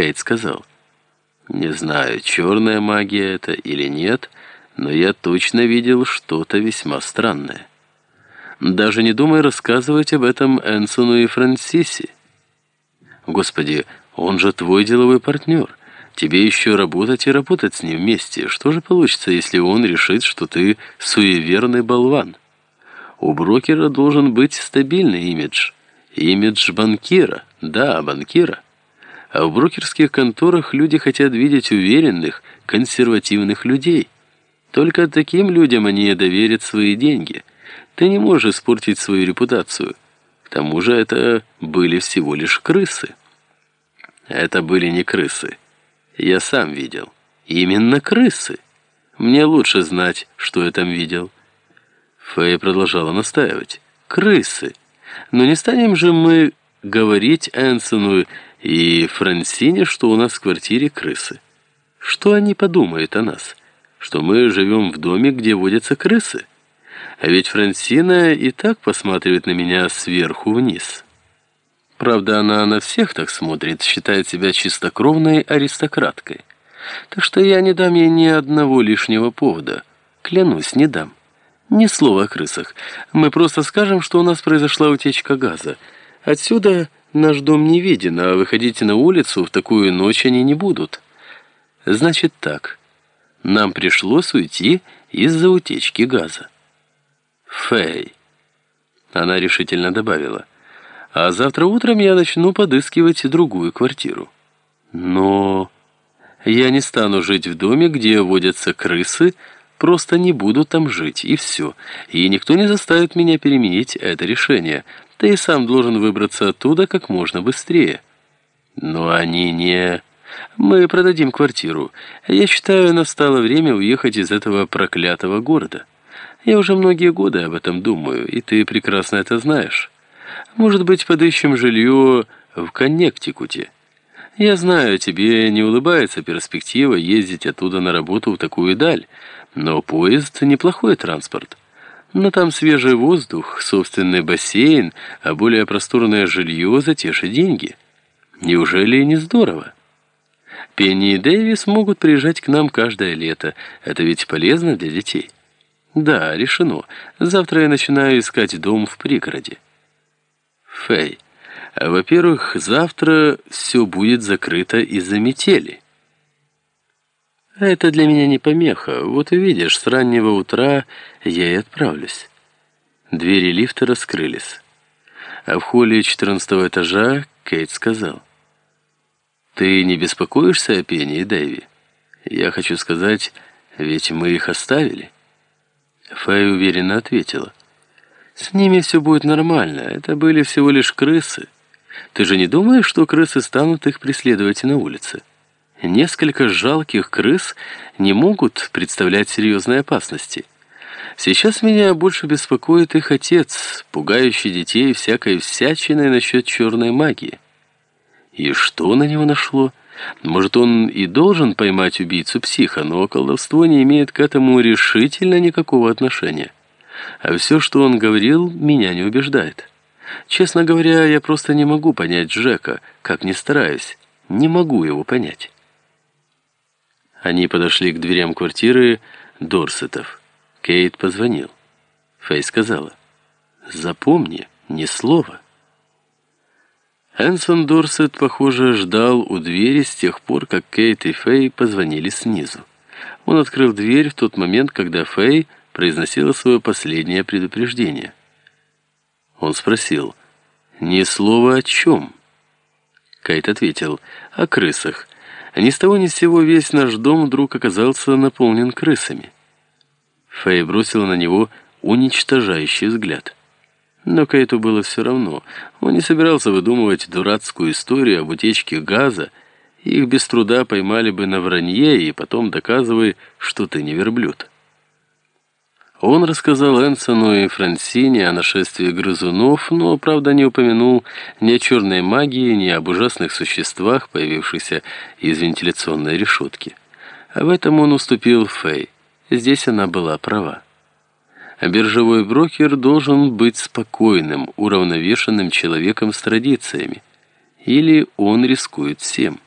Кейт сказал. «Не знаю, черная магия это или нет, но я точно видел что-то весьма странное. Даже не думай рассказывать об этом Энсону и Франсисе. Господи, он же твой деловой партнер. Тебе еще работать и работать с ним вместе. Что же получится, если он решит, что ты суеверный болван? У брокера должен быть стабильный имидж. Имидж банкира. Да, банкира. А в брокерских конторах люди хотят видеть уверенных, консервативных людей. Только таким людям они доверят свои деньги. Ты не можешь испортить свою репутацию. К тому же это были всего лишь крысы. Это были не крысы. Я сам видел. Именно крысы. Мне лучше знать, что я там видел. Фэй продолжала настаивать. Крысы. Но не станем же мы говорить Энсону и Франсине, что у нас в квартире крысы. Что они подумают о нас? Что мы живем в доме, где водятся крысы? А ведь Франсина и так посматривает на меня сверху вниз. Правда, она на всех так смотрит, считает себя чистокровной аристократкой. Так что я не дам ей ни одного лишнего повода. Клянусь, не дам. Ни слова о крысах. Мы просто скажем, что у нас произошла утечка газа. Отсюда наш дом не виден, а выходить на улицу в такую ночь они не будут. Значит так. Нам пришлось уйти из-за утечки газа. Фэй. Она решительно добавила. А завтра утром я начну подыскивать другую квартиру. Но я не стану жить в доме, где водятся крысы, просто не буду там жить, и все. И никто не заставит меня переменить это решение. Ты сам должен выбраться оттуда как можно быстрее. Но они не... Мы продадим квартиру. Я считаю, настало время уехать из этого проклятого города. Я уже многие годы об этом думаю, и ты прекрасно это знаешь. Может быть, подыщем жилье в Коннектикуте. Я знаю, тебе не улыбается перспектива ездить оттуда на работу в такую даль, но поезд — неплохой транспорт. Но там свежий воздух, собственный бассейн, а более просторное жилье за те же деньги. Неужели не здорово? Пенни и Дэвис могут приезжать к нам каждое лето. Это ведь полезно для детей. Да, решено. Завтра я начинаю искать дом в пригороде. Фэй, во-первых, завтра все будет закрыто из-за метели. Это для меня не помеха. Вот увидишь, с раннего утра я и отправлюсь. Двери лифта раскрылись. А в холле четырнадцатого этажа Кейт сказал. «Ты не беспокоишься о Пене и Дэви? Я хочу сказать, ведь мы их оставили». Фэй уверенно ответила. «С ними все будет нормально. Это были всего лишь крысы. Ты же не думаешь, что крысы станут их преследовать на улице?» Несколько жалких крыс не могут представлять серьезной опасности. Сейчас меня больше беспокоит их отец, пугающий детей всякой всячиной насчет черной магии. И что на него нашло? Может, он и должен поймать убийцу-психа, но колдовство не имеет к этому решительно никакого отношения. А все, что он говорил, меня не убеждает. Честно говоря, я просто не могу понять Джека, как ни стараюсь. Не могу его понять. Они подошли к дверям квартиры Дорсетов. Кейт позвонил. Фэй сказала, «Запомни, ни слова». Энсон Дорсет, похоже, ждал у двери с тех пор, как Кейт и Фэй позвонили снизу. Он открыл дверь в тот момент, когда Фэй произносила свое последнее предупреждение. Он спросил, «Ни слова о чем?» Кейт ответил, «О крысах. Ни с того ни с сего весь наш дом вдруг оказался наполнен крысами. Фэй бросила на него уничтожающий взгляд. Но Кейту было все равно. Он не собирался выдумывать дурацкую историю об утечке газа. Их без труда поймали бы на вранье, и потом доказывай, что ты не верблюд. Он рассказал Энсону и Франсине о нашествии грызунов, но, правда, не упомянул ни о черной магии, ни об ужасных существах, появившихся из вентиляционной решетки. Об этом он уступил Фэй. Здесь она была права. А биржевой брокер должен быть спокойным, уравновешенным человеком с традициями. Или он рискует всем.